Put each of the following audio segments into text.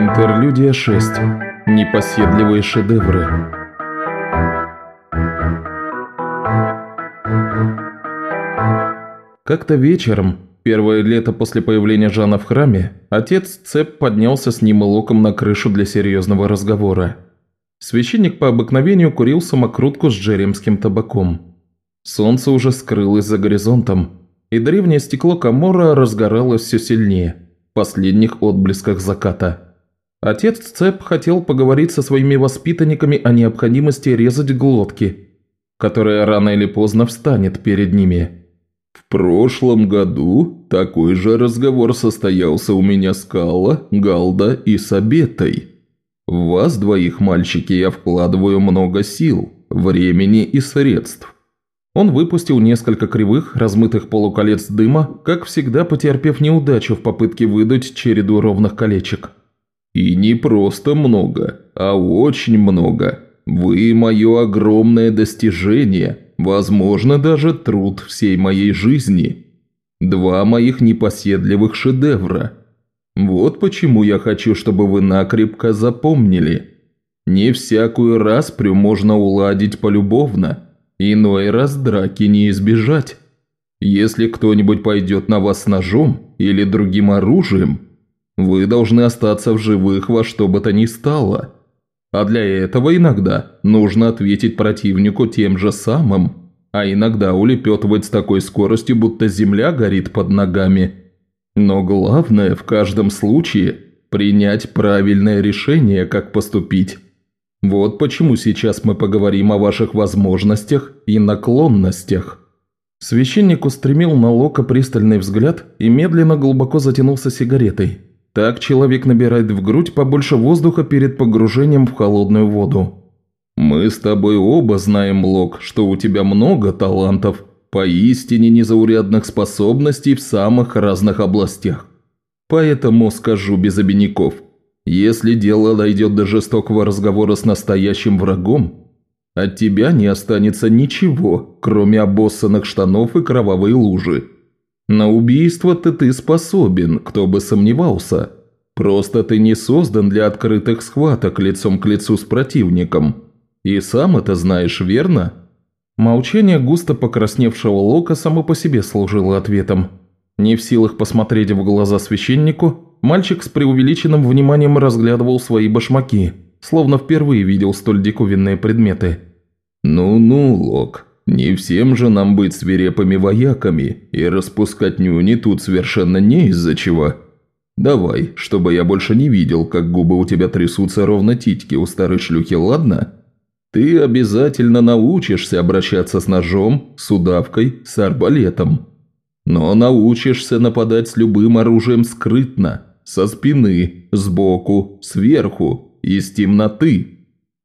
Интерлюдия 6. Непоседливые шедевры. Как-то вечером, первое лето после появления Жана в храме, отец Цеп поднялся с ним и локом на крышу для серьезного разговора. Священник по обыкновению курил самокрутку с джеремским табаком. Солнце уже скрылось за горизонтом, и древнее стекло Камора разгоралось все сильнее в последних отблесках заката. Отец Цеп хотел поговорить со своими воспитанниками о необходимости резать глотки, которая рано или поздно встанет перед ними. «В прошлом году такой же разговор состоялся у меня с Калла, Галда и Сабетой», в вас двоих, мальчики, я вкладываю много сил, времени и средств». Он выпустил несколько кривых, размытых полуколец дыма, как всегда потерпев неудачу в попытке выдать череду ровных колечек. «И не просто много, а очень много. Вы – мое огромное достижение, возможно, даже труд всей моей жизни. Два моих непоседливых шедевра – вот почему я хочу, чтобы вы накрепко запомнили. Не всякую распрю можно уладить полюбовно, иной раз драки не избежать. Если кто-нибудь пойдет на вас ножом или другим оружием, вы должны остаться в живых во что бы то ни стало. А для этого иногда нужно ответить противнику тем же самым, а иногда улепетывать с такой скоростью, будто земля горит под ногами – но главное в каждом случае принять правильное решение, как поступить. Вот почему сейчас мы поговорим о ваших возможностях и наклонностях». Священник устремил на Лока пристальный взгляд и медленно глубоко затянулся сигаретой. Так человек набирает в грудь побольше воздуха перед погружением в холодную воду. «Мы с тобой оба знаем, Лок, что у тебя много талантов, поистине незаурядных способностей в самых разных областях. Поэтому скажу без обиняков, если дело дойдет до жестокого разговора с настоящим врагом, от тебя не останется ничего, кроме обоссанных штанов и кровавой лужи. На убийство-то ты способен, кто бы сомневался. Просто ты не создан для открытых схваток лицом к лицу с противником. И сам это знаешь, верно?» Молчание густо покрасневшего Лока само по себе служило ответом. Не в силах посмотреть в глаза священнику, мальчик с преувеличенным вниманием разглядывал свои башмаки, словно впервые видел столь диковинные предметы. «Ну-ну, Лок, не всем же нам быть свирепыми вояками, и распускать нюни тут совершенно не из-за чего. Давай, чтобы я больше не видел, как губы у тебя трясутся ровно титьки у старой шлюхи, ладно?» Ты обязательно научишься обращаться с ножом, с удавкой, с арбалетом. Но научишься нападать с любым оружием скрытно, со спины, сбоку, сверху, из темноты.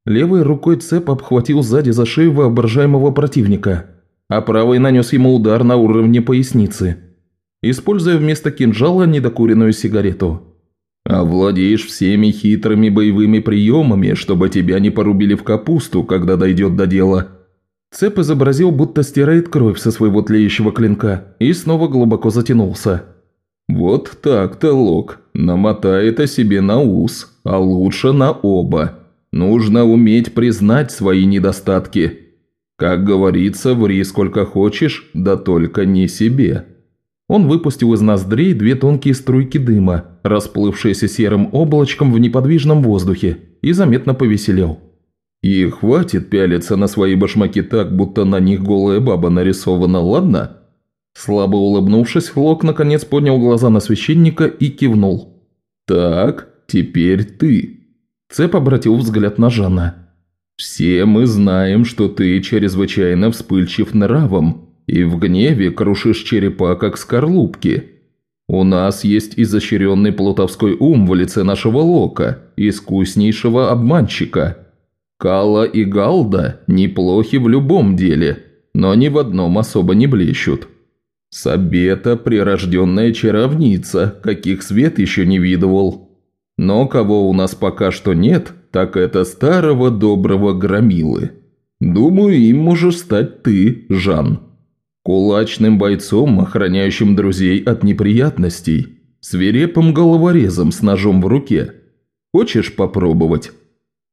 Левой рукой цеп обхватил сзади за шею воображаемого противника, а правой нанес ему удар на уровне поясницы, используя вместо кинжала недокуренную сигарету. Овладеешь всеми хитрыми боевыми приемами, чтобы тебя не порубили в капусту, когда дойдет до дела». Цеп изобразил, будто стирает кровь со своего тлеющего клинка, и снова глубоко затянулся. «Вот так-то, Лок. Намотай это себе на ус, а лучше на оба. Нужно уметь признать свои недостатки. Как говорится, ври сколько хочешь, да только не себе». Он выпустил из ноздрей две тонкие струйки дыма, расплывшиеся серым облачком в неподвижном воздухе, и заметно повеселел. «И хватит пялиться на свои башмаки так, будто на них голая баба нарисована, ладно?» Слабо улыбнувшись, Лок наконец поднял глаза на священника и кивнул. «Так, теперь ты». Цеп обратил взгляд на Жана. «Все мы знаем, что ты чрезвычайно вспыльчив нравом, и в гневе крушишь черепа, как скорлупки. У нас есть изощренный плутовской ум в лице нашего Лока, искуснейшего обманщика. Кала и Галда неплохи в любом деле, но ни в одном особо не блещут. Сабета – прирожденная чаровница, каких свет еще не видывал. Но кого у нас пока что нет, так это старого доброго Громилы. Думаю, им можешь стать ты, Жан. Кулачным бойцом, охраняющим друзей от неприятностей, свирепым головорезом с ножом в руке. Хочешь попробовать?»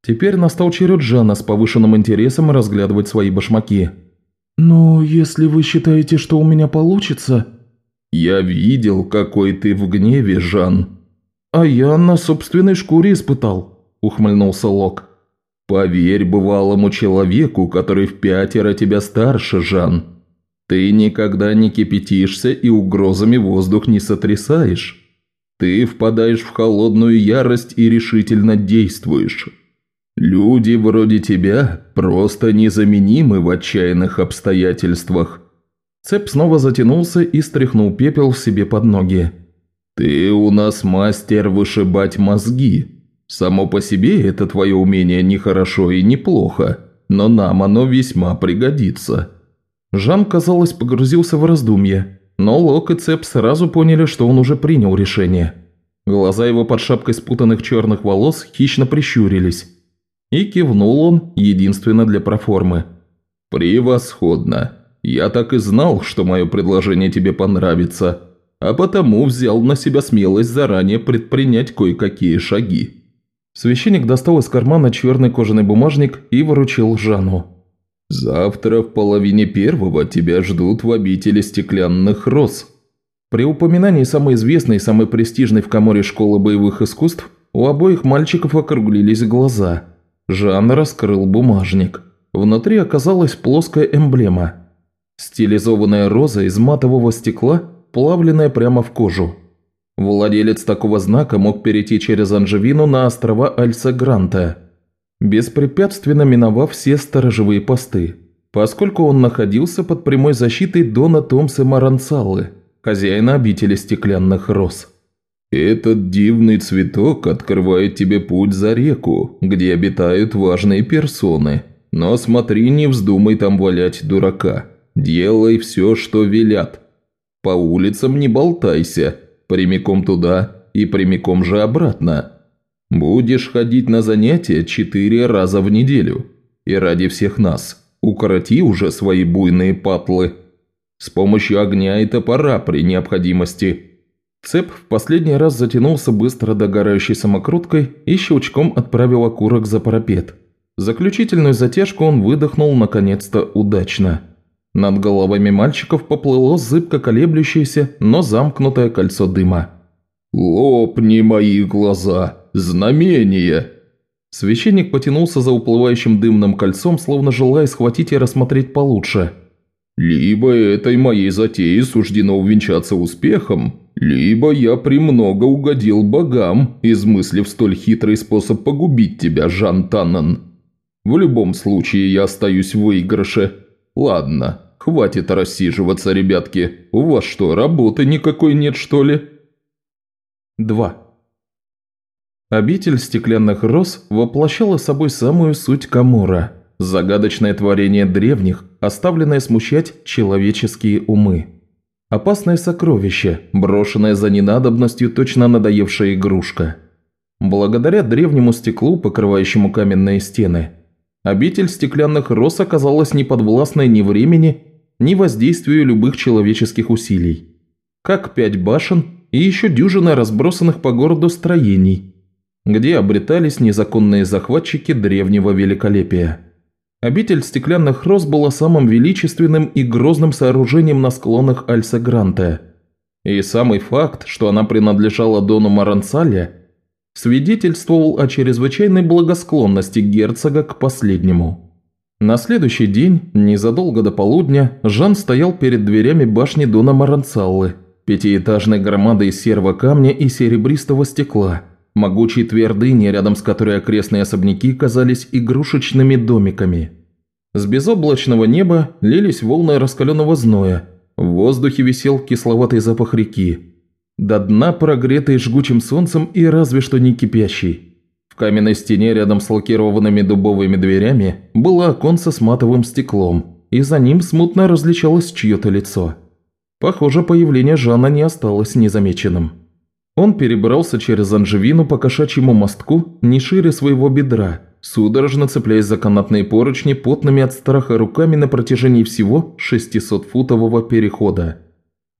Теперь настал черед Жана с повышенным интересом разглядывать свои башмаки. «Но если вы считаете, что у меня получится...» «Я видел, какой ты в гневе, Жан». «А я на собственной шкуре испытал», – ухмыльнулся Лок. «Поверь бывалому человеку, который в пятеро тебя старше, Жан. Ты никогда не кипятишься и угрозами воздух не сотрясаешь. Ты впадаешь в холодную ярость и решительно действуешь. Люди вроде тебя просто незаменимы в отчаянных обстоятельствах». Цеп снова затянулся и стряхнул пепел себе под ноги. «Ты у нас мастер вышибать мозги. Само по себе это твое умение не хорошо и неплохо, но нам оно весьма пригодится». Жан, казалось, погрузился в раздумье, но Лок и Цеп сразу поняли, что он уже принял решение. Глаза его под шапкой спутанных черных волос хищно прищурились. И кивнул он, единственно для проформы. «Превосходно! Я так и знал, что мое предложение тебе понравится, а потому взял на себя смелость заранее предпринять кое-какие шаги». Священник достал из кармана черный кожаный бумажник и выручил Жану. «Завтра в половине первого тебя ждут в обители стеклянных роз». При упоминании самой известной и самой престижной в Каморе школы боевых искусств у обоих мальчиков округлились глаза – Жан раскрыл бумажник. Внутри оказалась плоская эмблема. Стилизованная роза из матового стекла, плавленная прямо в кожу. Владелец такого знака мог перейти через Анжевину на острова Альса-Гранта, беспрепятственно миновав все сторожевые посты, поскольку он находился под прямой защитой Дона Томса Маранцаллы, хозяина обители стеклянных роз. Этот дивный цветок открывает тебе путь за реку, где обитают важные персоны. Но смотри, не вздумай там валять дурака. Делай все, что велят. По улицам не болтайся, прямиком туда и прямиком же обратно. Будешь ходить на занятия четыре раза в неделю. И ради всех нас, укороти уже свои буйные патлы. С помощью огня и топора при необходимости – Цеп в последний раз затянулся быстро догорающей самокруткой и щелчком отправил окурок за парапет. Заключительную затяжку он выдохнул наконец-то удачно. Над головами мальчиков поплыло зыбко колеблющееся, но замкнутое кольцо дыма. «Лопни мои глаза! Знамение!» Священник потянулся за уплывающим дымным кольцом, словно желая схватить и рассмотреть получше. «Либо этой моей затее суждено увенчаться успехом, либо я премного угодил богам, измыслив столь хитрый способ погубить тебя, Жан Таннен. В любом случае я остаюсь в выигрыше. Ладно, хватит рассиживаться, ребятки. У вас что, работы никакой нет, что ли?» 2. Обитель стеклянных роз воплощала собой самую суть Камура – загадочное творение древних, оставленное смущать человеческие умы. Опасное сокровище, брошенное за ненадобностью точно надоевшая игрушка. Благодаря древнему стеклу, покрывающему каменные стены, обитель стеклянных роз оказалась неподвластной ни времени, ни воздействию любых человеческих усилий. Как пять башен и еще дюжина разбросанных по городу строений, где обретались незаконные захватчики древнего великолепия. Обитель стеклянных роз была самым величественным и грозным сооружением на склонах Альса-Гранте. И самый факт, что она принадлежала Дону Маранцале, свидетельствовал о чрезвычайной благосклонности герцога к последнему. На следующий день, незадолго до полудня, Жан стоял перед дверями башни Дона Маранцаллы, пятиэтажной громады из серого камня и серебристого стекла – могучей твердыни, рядом с которой окрестные особняки казались игрушечными домиками. С безоблачного неба лились волны раскаленного зноя, в воздухе висел кисловатый запах реки. До дна прогретый жгучим солнцем и разве что не кипящий. В каменной стене рядом с лакированными дубовыми дверями было оконце с матовым стеклом, и за ним смутно различалось чье-то лицо. Похоже, появление Жана не осталось незамеченным. Он перебрался через Анжевину по кошачьему мостку не шире своего бедра, судорожно цепляясь за канатные поручни потными от страха руками на протяжении всего 600-футового перехода.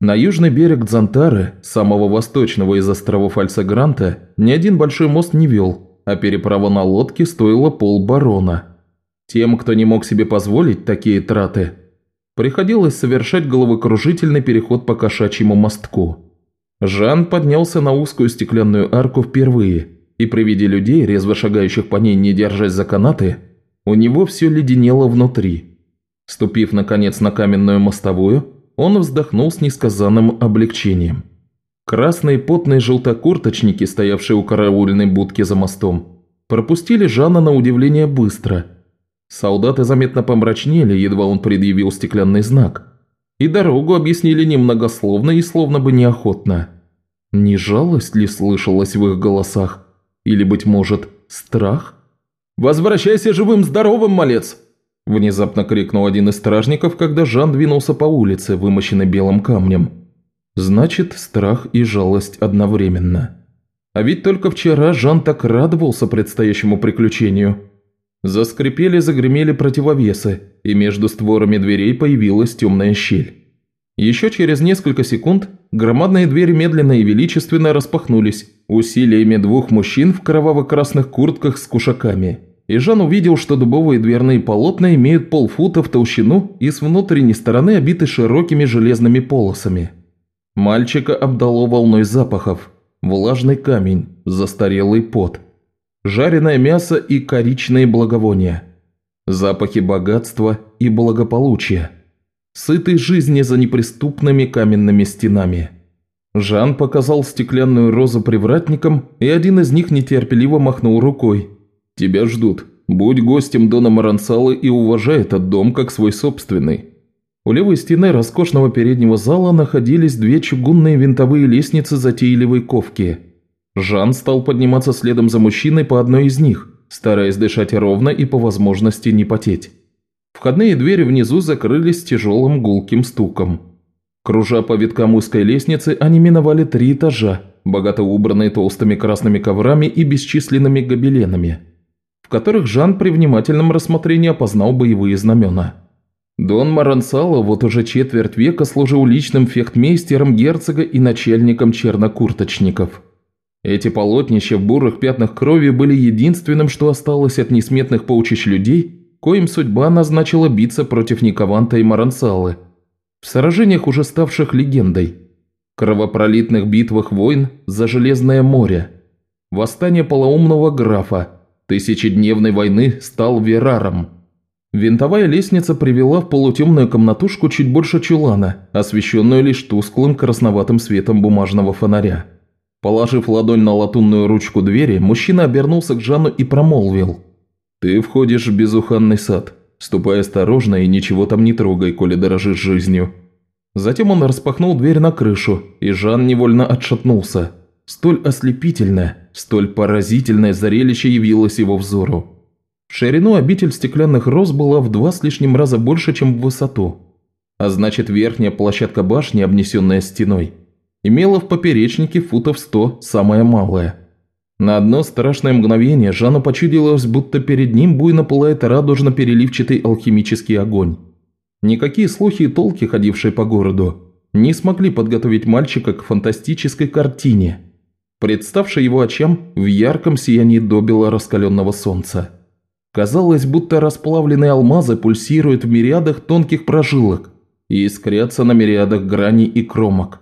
На южный берег Дзантары, самого восточного из островов Альса-Гранта, ни один большой мост не вел, а переправа на лодке стоила полбарона. Тем, кто не мог себе позволить такие траты, приходилось совершать головокружительный переход по кошачьему мостку. Жан поднялся на узкую стеклянную арку впервые, и при виде людей, резво шагающих по ней, не держась за канаты, у него все леденело внутри. Ступив, наконец, на каменную мостовую, он вздохнул с несказанным облегчением. Красные потные желтокурточники, стоявшие у караульной будки за мостом, пропустили Жана на удивление быстро. Солдаты заметно помрачнели, едва он предъявил стеклянный знак. И дорогу объяснили немногословно и словно бы неохотно. Не жалость ли слышалась в их голосах? Или, быть может, страх? «Возвращайся живым-здоровым, малец!» Внезапно крикнул один из стражников, когда Жан двинулся по улице, вымощенной белым камнем. Значит, страх и жалость одновременно. А ведь только вчера Жан так радовался предстоящему приключению. Заскрипели, загремели противовесы, и между створами дверей появилась темная щель. Еще через несколько секунд громадные двери медленно и величественно распахнулись усилиями двух мужчин в кроваво-красных куртках с кушаками – и Жан увидел, что дубовые дверные полотна имеют полфута в толщину и с внутренней стороны обиты широкими железными полосами. Мальчика обдало волной запахов. Влажный камень, застарелый пот, жареное мясо и коричные благовония. Запахи богатства и благополучия. Сытой жизни за неприступными каменными стенами. Жан показал стеклянную розу привратникам, и один из них нетерпеливо махнул рукой – Тебя ждут. Будь гостем Дона Марансала и уважай этот дом как свой собственный». У левой стены роскошного переднего зала находились две чугунные винтовые лестницы затейливой ковки. Жан стал подниматься следом за мужчиной по одной из них, стараясь дышать ровно и по возможности не потеть. Входные двери внизу закрылись тяжелым гулким стуком. Кружа по виткам узкой лестницы, они миновали три этажа, богато убранные толстыми красными коврами и бесчисленными гобеленами – которых Жан при внимательном рассмотрении опознал боевые знамена. Дон Марансало вот уже четверть века служил личным фехтмейстером герцога и начальником чернокурточников. Эти полотнища в бурых пятнах крови были единственным, что осталось от несметных паучищ людей, коим судьба назначила биться против Никованта и Марансалы. В сражениях, уже ставших легендой. Кровопролитных битвах войн за Железное море. Восстание полоумного графа – тысячедневной войны стал Вераром. Винтовая лестница привела в полутемную комнатушку чуть больше чулана, освещенную лишь тусклым красноватым светом бумажного фонаря. Положив ладонь на латунную ручку двери, мужчина обернулся к Жанну и промолвил. «Ты входишь в безуханный сад. Ступай осторожно и ничего там не трогай, коли дорожишь жизнью». Затем он распахнул дверь на крышу, и Жан невольно отшатнулся. Столь ослепительное, столь поразительное зрелище явилось его взору. В ширину обитель стеклянных роз была в два с лишним раза больше, чем в высоту. А значит, верхняя площадка башни, обнесенная стеной, имела в поперечнике футов сто, самое малое. На одно страшное мгновение Жану почудилось, будто перед ним буйно пылает радужно-переливчатый алхимический огонь. Никакие слухи и толки, ходившие по городу, не смогли подготовить мальчика к фантастической картине – представший его очам в ярком сиянии добила раскаленного солнца. Казалось, будто расплавленные алмазы пульсируют в мириадах тонких прожилок и искрятся на мириадах граней и кромок.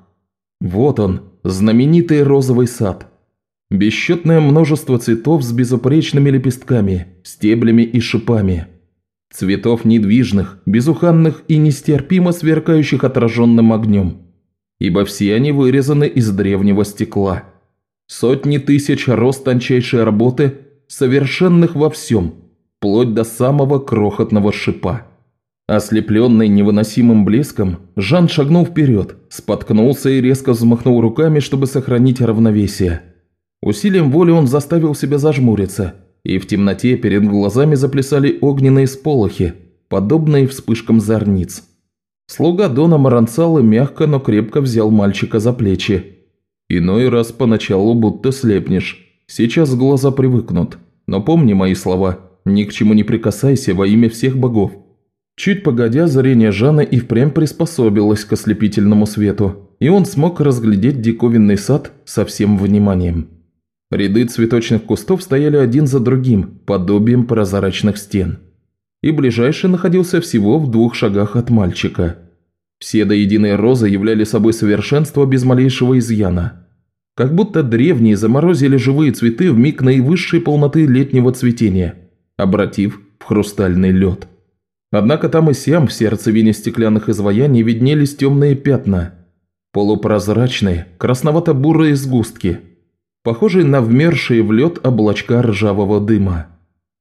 Вот он, знаменитый розовый сад. Бесчетное множество цветов с безупречными лепестками, стеблями и шипами. Цветов недвижных, безуханных и нестерпимо сверкающих отраженным огнем. Ибо все они вырезаны из древнего стекла. Сотни тысяч рост тончайшей работы, совершенных во всем, вплоть до самого крохотного шипа. Ослепленный невыносимым блеском, Жан шагнул вперед, споткнулся и резко взмахнул руками, чтобы сохранить равновесие. Усилием воли он заставил себя зажмуриться, и в темноте перед глазами заплясали огненные сполохи, подобные вспышкам зорниц. Слуга Дона Маранцалы мягко, но крепко взял мальчика за плечи Иной раз поначалу будто слепнешь. Сейчас глаза привыкнут. Но помни мои слова. Ни к чему не прикасайся во имя всех богов. Чуть погодя, зрение Жана и впрямь приспособилось к ослепительному свету, и он смог разглядеть диковинный сад со всем вниманием. Ряды цветочных кустов стояли один за другим, подобием прозрачных стен. И ближайший находился всего в двух шагах от мальчика. Все до единой розы являли собой совершенство без малейшего изъяна. Как будто древние заморозили живые цветы в миг наивысшей полноты летнего цветения, обратив в хрустальный лед. Однако там и сям в сердцевине стеклянных изваяний виднелись темные пятна, полупрозрачные, красновато-бурые сгустки – похожий на вмершие в лед облачка ржавого дыма.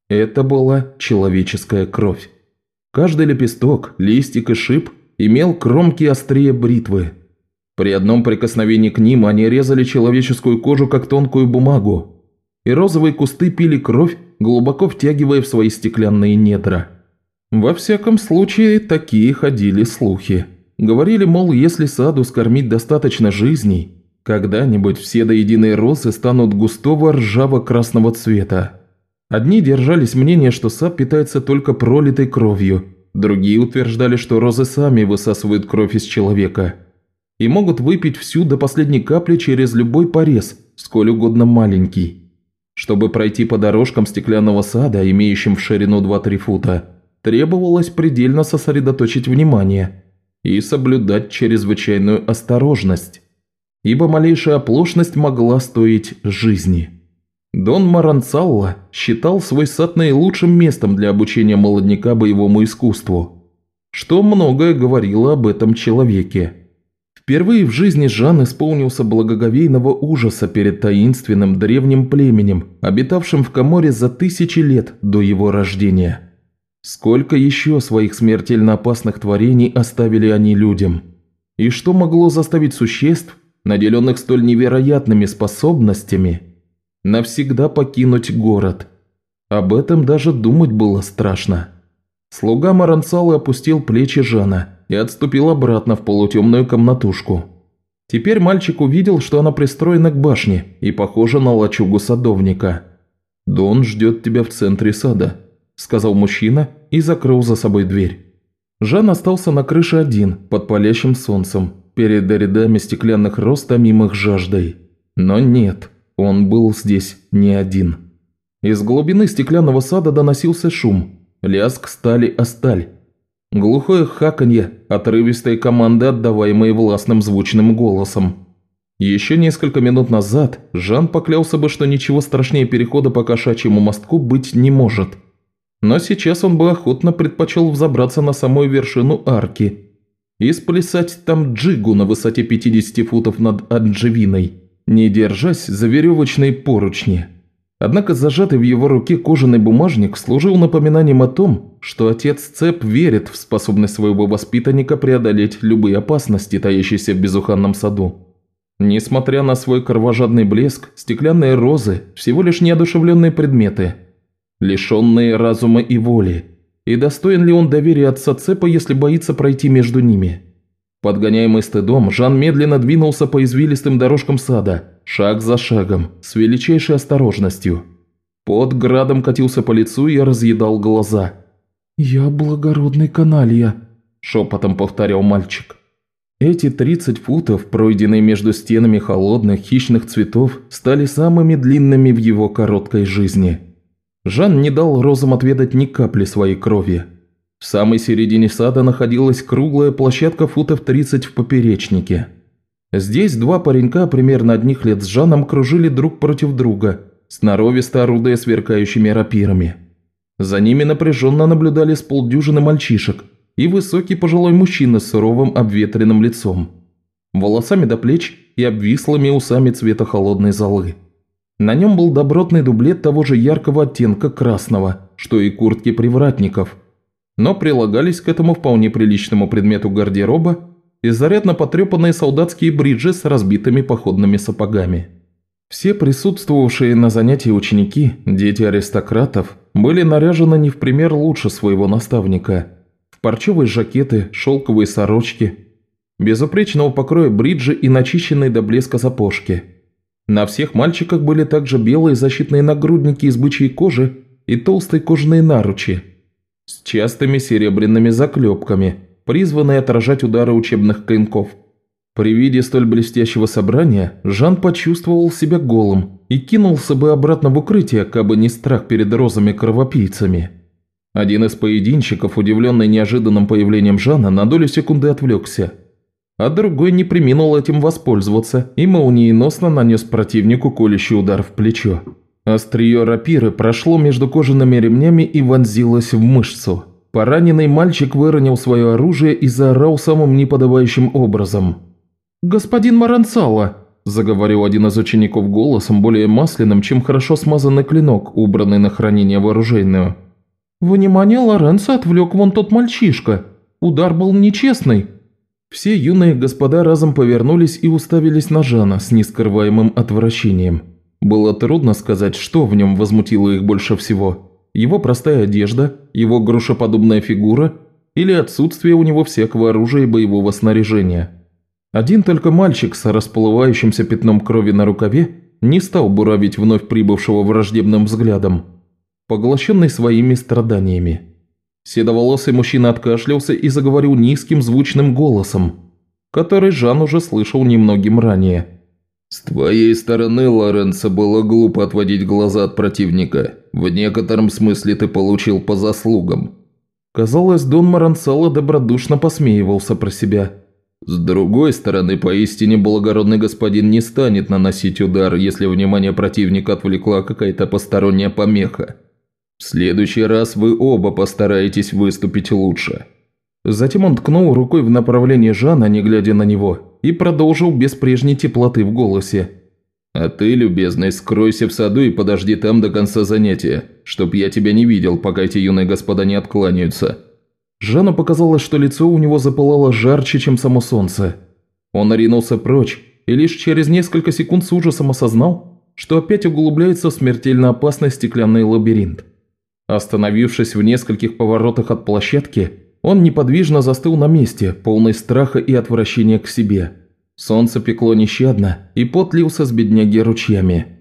Это была человеческая кровь. Каждый лепесток, листик и шип имел кромки острее бритвы. При одном прикосновении к ним они резали человеческую кожу, как тонкую бумагу, и розовые кусты пили кровь, глубоко втягивая в свои стеклянные недра. Во всяком случае, такие ходили слухи. Говорили, мол, если саду скормить достаточно жизней, когда-нибудь все до единой розы станут густого ржаво-красного цвета. Одни держались мнения, что сад питается только пролитой кровью, другие утверждали, что розы сами высасывают кровь из человека и могут выпить всю до последней капли через любой порез, сколь угодно маленький. Чтобы пройти по дорожкам стеклянного сада, имеющим в ширину 2-3 фута, требовалось предельно сосредоточить внимание и соблюдать чрезвычайную осторожность ибо малейшая оплошность могла стоить жизни. Дон Маранцалла считал свой сад наилучшим местом для обучения молодняка боевому искусству, что многое говорило об этом человеке. Впервые в жизни Жан исполнился благоговейного ужаса перед таинственным древним племенем, обитавшим в Каморе за тысячи лет до его рождения. Сколько еще своих смертельно опасных творений оставили они людям? И что могло заставить существ наделенных столь невероятными способностями, навсегда покинуть город. Об этом даже думать было страшно. Слуга Маранцала опустил плечи Жана и отступил обратно в полутемную комнатушку. Теперь мальчик увидел, что она пристроена к башне и похожа на лачугу садовника. «Дон ждет тебя в центре сада», – сказал мужчина и закрыл за собой дверь. Жан остался на крыше один, под палящим солнцем, перед рядами стеклянных роз, томимых жаждой. Но нет, он был здесь не один. Из глубины стеклянного сада доносился шум, лязг стали о сталь. Глухое хаканье, отрывистые команды, отдаваемые властным звучным голосом. Еще несколько минут назад Жан поклялся бы, что ничего страшнее перехода по кошачьему мостку быть не может. Но сейчас он бы охотно предпочел взобраться на самую вершину арки – и сплясать там джигу на высоте 50 футов над Анджевиной, не держась за веревочные поручни. Однако зажатый в его руке кожаный бумажник служил напоминанием о том, что отец Цеп верит в способность своего воспитанника преодолеть любые опасности, таящиеся в безуханном саду. Несмотря на свой кровожадный блеск, стеклянные розы – всего лишь неодушевленные предметы, лишенные разума и воли, и достоин ли он доверия отца Цепа, если боится пройти между ними? Подгоняемый стыдом, Жан медленно двинулся по извилистым дорожкам сада, шаг за шагом, с величайшей осторожностью. Под градом катился по лицу и разъедал глаза. «Я благородный каналья», – шепотом повторял мальчик. Эти 30 футов, пройденные между стенами холодных хищных цветов, стали самыми длинными в его короткой жизни – Жан не дал розам отведать ни капли своей крови. В самой середине сада находилась круглая площадка футов 30 в поперечнике. Здесь два паренька примерно одних лет с Жаном кружили друг против друга, сноровисто орудуя сверкающими рапирами. За ними напряженно наблюдали с полдюжины мальчишек и высокий пожилой мужчина с суровым обветренным лицом, волосами до плеч и обвислыми усами цвета холодной золы. На нем был добротный дублет того же яркого оттенка красного, что и куртки привратников. Но прилагались к этому вполне приличному предмету гардероба и зарядно потрепанные солдатские бриджи с разбитыми походными сапогами. Все присутствовавшие на занятии ученики, дети аристократов, были наряжены не в пример лучше своего наставника. В парчевые жакеты, шелковые сорочки, безупречного покроя бриджи и начищенные до блеска сапожки – на всех мальчиках были также белые защитные нагрудники из бычьей кожи и толстые кожаные наручи с частыми серебряными заклепками, призванные отражать удары учебных клинков. При виде столь блестящего собрания Жан почувствовал себя голым и кинулся бы обратно в укрытие, кабы не страх перед розами-кровопийцами. Один из поединщиков, удивленный неожиданным появлением Жана, на долю секунды отвлекся, а другой не приминул этим воспользоваться и молниеносно нанес противнику колющий удар в плечо. Острие рапиры прошло между кожаными ремнями и вонзилось в мышцу. Пораненный мальчик выронил свое оружие и заорал самым неподобающим образом. «Господин Маранцало!» – заговорил один из учеников голосом, более масляным, чем хорошо смазанный клинок, убранный на хранение вооруженную. «Внимание Лоренцо отвлек вон тот мальчишка. Удар был нечестный». Все юные господа разом повернулись и уставились на Жана с нескрываемым отвращением. Было трудно сказать, что в нем возмутило их больше всего. Его простая одежда, его грушеподобная фигура или отсутствие у него всякого оружия и боевого снаряжения. Один только мальчик с расплывающимся пятном крови на рукаве не стал буравить вновь прибывшего враждебным взглядом, поглощенный своими страданиями. Седоволосый мужчина откашлялся и заговорил низким звучным голосом, который Жан уже слышал немногим ранее. «С твоей стороны, Лоренцо, было глупо отводить глаза от противника. В некотором смысле ты получил по заслугам». Казалось, Дон Марансало добродушно посмеивался про себя. «С другой стороны, поистине благородный господин не станет наносить удар, если внимание противника отвлекла какая-то посторонняя помеха. В следующий раз вы оба постараетесь выступить лучше». Затем он ткнул рукой в направлении Жана, не глядя на него, и продолжил без прежней теплоты в голосе. «А ты, любезный, скройся в саду и подожди там до конца занятия, чтоб я тебя не видел, пока эти юные господа не откланяются». Жану показалось, что лицо у него запылало жарче, чем само солнце. Он оринулся прочь и лишь через несколько секунд с ужасом осознал, что опять углубляется в смертельно опасный стеклянный лабиринт. Остановившись в нескольких поворотах от площадки, он неподвижно застыл на месте, полный страха и отвращения к себе. Солнце пекло нещадно, и пот лился с бедняги ручьями.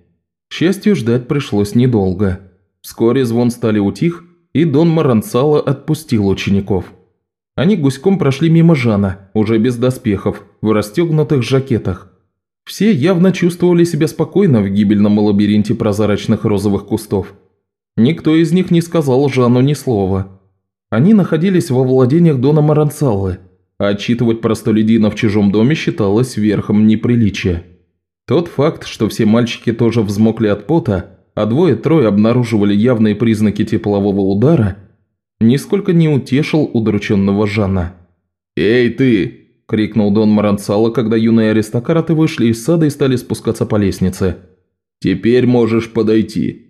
К счастью, ждать пришлось недолго. Вскоре звон стали утих, и Дон Маранцало отпустил учеников. Они гуськом прошли мимо Жана, уже без доспехов, в расстегнутых жакетах. Все явно чувствовали себя спокойно в гибельном лабиринте прозрачных розовых кустов. Никто из них не сказал Жану ни слова – они находились во владениях Дона Маранцаллы, а отчитывать простолюдина в чужом доме считалось верхом неприличия. Тот факт, что все мальчики тоже взмокли от пота, а двое-трое обнаруживали явные признаки теплового удара, нисколько не утешил удрученного Жана. «Эй, ты!» – крикнул Дон Маранцало, когда юные аристократы вышли из сада и стали спускаться по лестнице. «Теперь можешь подойти».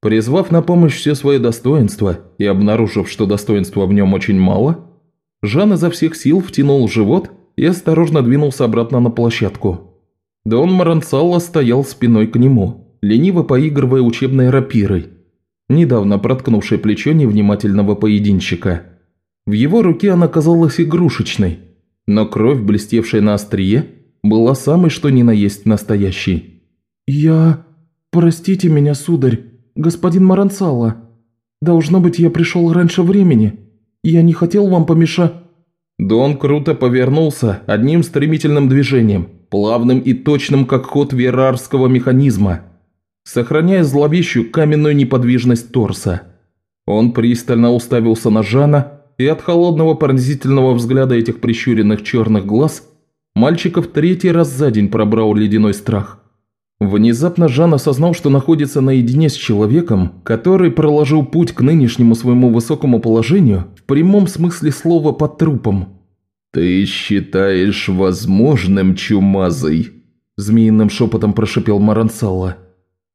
Призвав на помощь все свои достоинства и обнаружив, что достоинства в нем очень мало, Жан изо всех сил втянул живот и осторожно двинулся обратно на площадку. Дон Маранцалло стоял спиной к нему, лениво поигрывая учебной рапирой, недавно проткнувшей плечо невнимательного поединщика. В его руке она казалась игрушечной, но кровь, блестевшая на острие, была самой что ни на есть настоящей. «Я... Простите меня, сударь», господин Маранцало. Должно быть, я пришел раньше времени. Я не хотел вам помешать». Дон круто повернулся одним стремительным движением, плавным и точным, как ход верарского механизма, сохраняя зловещую каменную неподвижность торса. Он пристально уставился на Жана, и от холодного пронзительного взгляда этих прищуренных черных глаз мальчиков третий раз за день пробрал ледяной страх. Внезапно Жан осознал, что находится наедине с человеком, который проложил путь к нынешнему своему высокому положению в прямом смысле слова под трупом. «Ты считаешь возможным, чумазый?» – змеиным шепотом прошипел Марансалла.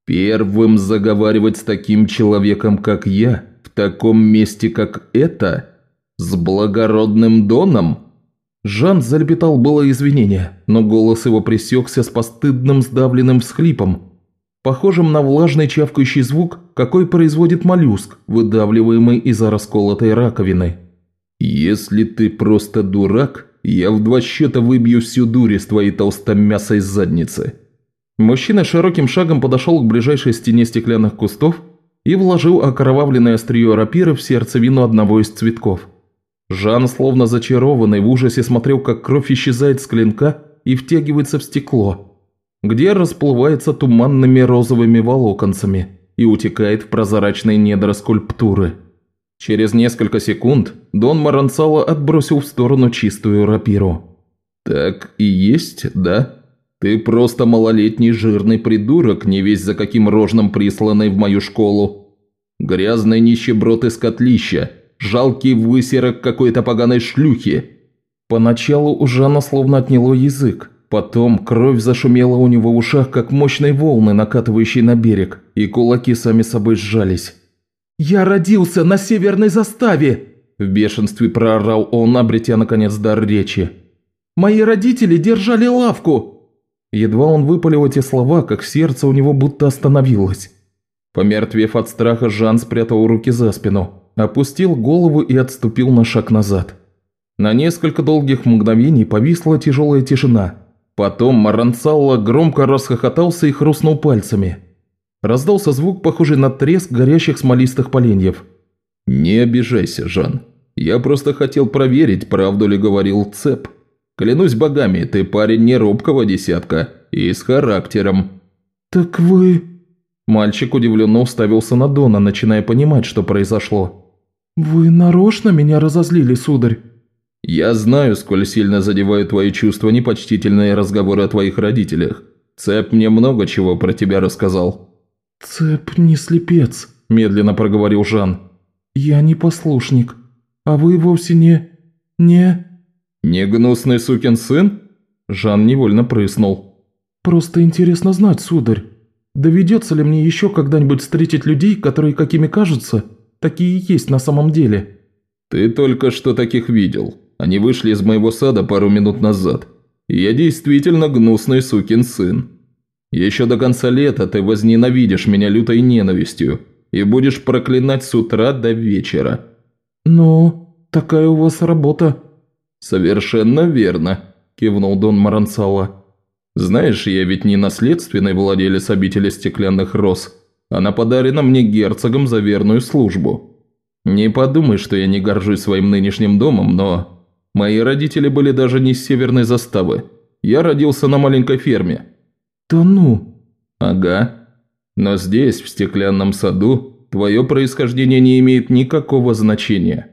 «Первым заговаривать с таким человеком, как я, в таком месте, как это? С благородным доном?» Жан залепетал было извинения, но голос его пресекся с постыдным сдавленным всхлипом, похожим на влажный чавкающий звук, какой производит моллюск, выдавливаемый из-за расколотой раковины. «Если ты просто дурак, я в два счета выбью всю дурь из твоей толстомясой задницы». Мужчина широким шагом подошел к ближайшей стене стеклянных кустов и вложил окровавленное острие рапиры в сердцевину одного из цветков – Жан, словно зачарованный, в ужасе смотрел, как кровь исчезает с клинка и втягивается в стекло, где расплывается туманными розовыми волоконцами и утекает в прозрачные недра скульптуры. Через несколько секунд Дон Маранцало отбросил в сторону чистую рапиру. «Так и есть, да? Ты просто малолетний жирный придурок, не весь за каким рожном присланный в мою школу. Грязный нищеброд из котлища, жалкий высерок какой-то поганой шлюхи». Поначалу у Жана словно отняло язык, Потом кровь зашумела у него в ушах, как мощные волны, накатывающие на берег, и кулаки сами собой сжались. «Я родился на северной заставе!» В бешенстве проорал он, обретя наконец дар речи. «Мои родители держали лавку!» Едва он выпалил эти слова, как сердце у него будто остановилось. Помертвев от страха, Жан спрятал руки за спину, опустил голову и отступил на шаг назад. На несколько долгих мгновений повисла тяжелая тишина. Потом Маранцалло громко расхохотался и хрустнул пальцами. Раздался звук, похожий на треск горящих смолистых поленьев. «Не обижайся, Жан. Я просто хотел проверить, правду ли говорил Цеп. Клянусь богами, ты парень не робкого десятка и с характером». «Так вы...» Мальчик удивленно уставился на Дона, начиная понимать, что произошло. «Вы нарочно меня разозлили, сударь?» «Я знаю, сколь сильно задевают твои чувства непочтительные разговоры о твоих родителях. Цеп мне много чего про тебя рассказал». «Цеп не слепец», – медленно проговорил Жан. «Я не послушник, а вы вовсе не... не...» «Не гнусный сукин сын?» Жан невольно прыснул. «Просто интересно знать, сударь, доведется ли мне еще когда-нибудь встретить людей, которые, какими кажутся, такие есть на самом деле?» «Ты только что таких видел. Они вышли из моего сада пару минут назад. И я действительно гнусный сукин сын. Еще до конца лета ты возненавидишь меня лютой ненавистью и будешь проклинать с утра до вечера». «Ну, такая у вас работа». «Совершенно верно», – кивнул Дон Маранцала. «Знаешь, я ведь не наследственный владелец обители стеклянных роз. Она подарена мне герцогом за верную службу. Не подумай, что я не горжусь своим нынешним домом, но мои родители были даже не с северной заставы. Я родился на маленькой ферме, «Да ну?» «Ага. Но здесь, в стеклянном саду, твое происхождение не имеет никакого значения.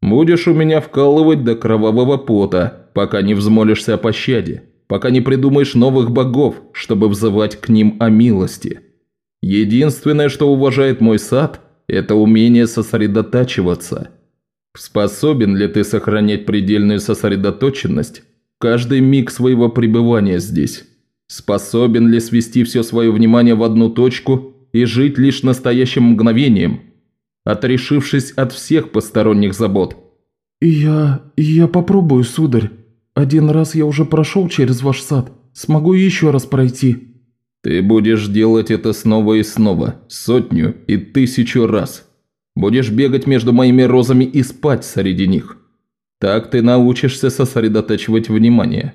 Будешь у меня вкалывать до кровавого пота, пока не взмолишься о пощаде, пока не придумаешь новых богов, чтобы взывать к ним о милости. Единственное, что уважает мой сад, это умение сосредотачиваться. Способен ли ты сохранять предельную сосредоточенность каждый миг своего пребывания здесь?» Способен ли свести все свое внимание в одну точку и жить лишь настоящим мгновением, отрешившись от всех посторонних забот? «Я... я попробую, сударь. Один раз я уже прошел через ваш сад. Смогу еще раз пройти». «Ты будешь делать это снова и снова, сотню и тысячу раз. Будешь бегать между моими розами и спать среди них. Так ты научишься сосредотачивать внимание».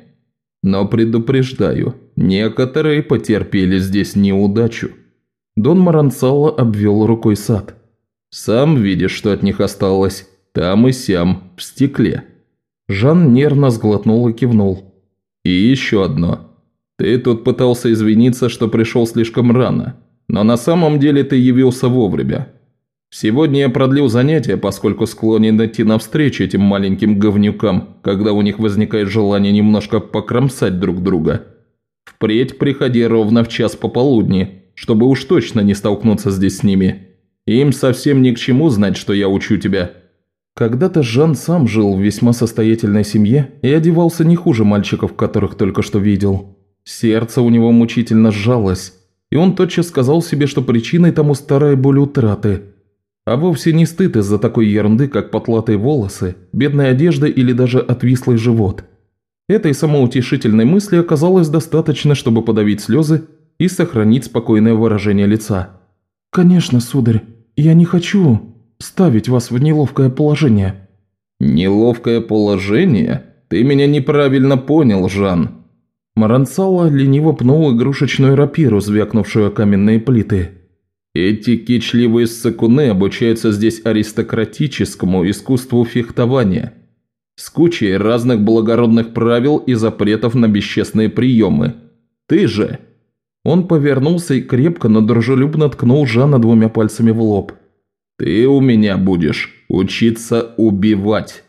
Но предупреждаю, некоторые потерпели здесь неудачу. Дон Маранцало обвел рукой сад. Сам видишь, что от них осталось. Там и сям, в стекле. Жан нервно сглотнул и кивнул. И еще одно. Ты тут пытался извиниться, что пришел слишком рано. Но на самом деле ты явился вовремя. Сегодня я продлил занятия, поскольку склонен идти навстречу этим маленьким говнюкам, когда у них возникает желание немножко покромсать друг друга. Впредь приходи ровно в час пополудни, чтобы уж точно не столкнуться здесь с ними. Им совсем ни к чему знать, что я учу тебя». Когда-то Жан сам жил в весьма состоятельной семье и одевался не хуже мальчиков, которых только что видел. Сердце у него мучительно сжалось, и он тотчас сказал себе, что причиной тому старая боль утраты – а вовсе не стыд из-за такой ерунды, как потлатые волосы, бедная одежда или даже отвислый живот. Этой самоутешительной мысли оказалось достаточно, чтобы подавить слезы и сохранить спокойное выражение лица. «Конечно, сударь, я не хочу ставить вас в неловкое положение». «Неловкое положение? Ты меня неправильно понял, Жан». Маранцала лениво пнул игрушечную рапиру, звякнувшую о каменные плиты. Эти кичливые сакуны обучаются здесь аристократическому искусству фехтования. С кучей разных благородных правил и запретов на бесчестные приемы. Ты же...» Он повернулся и крепко, но дружелюбно ткнул Жана двумя пальцами в лоб. «Ты у меня будешь учиться убивать».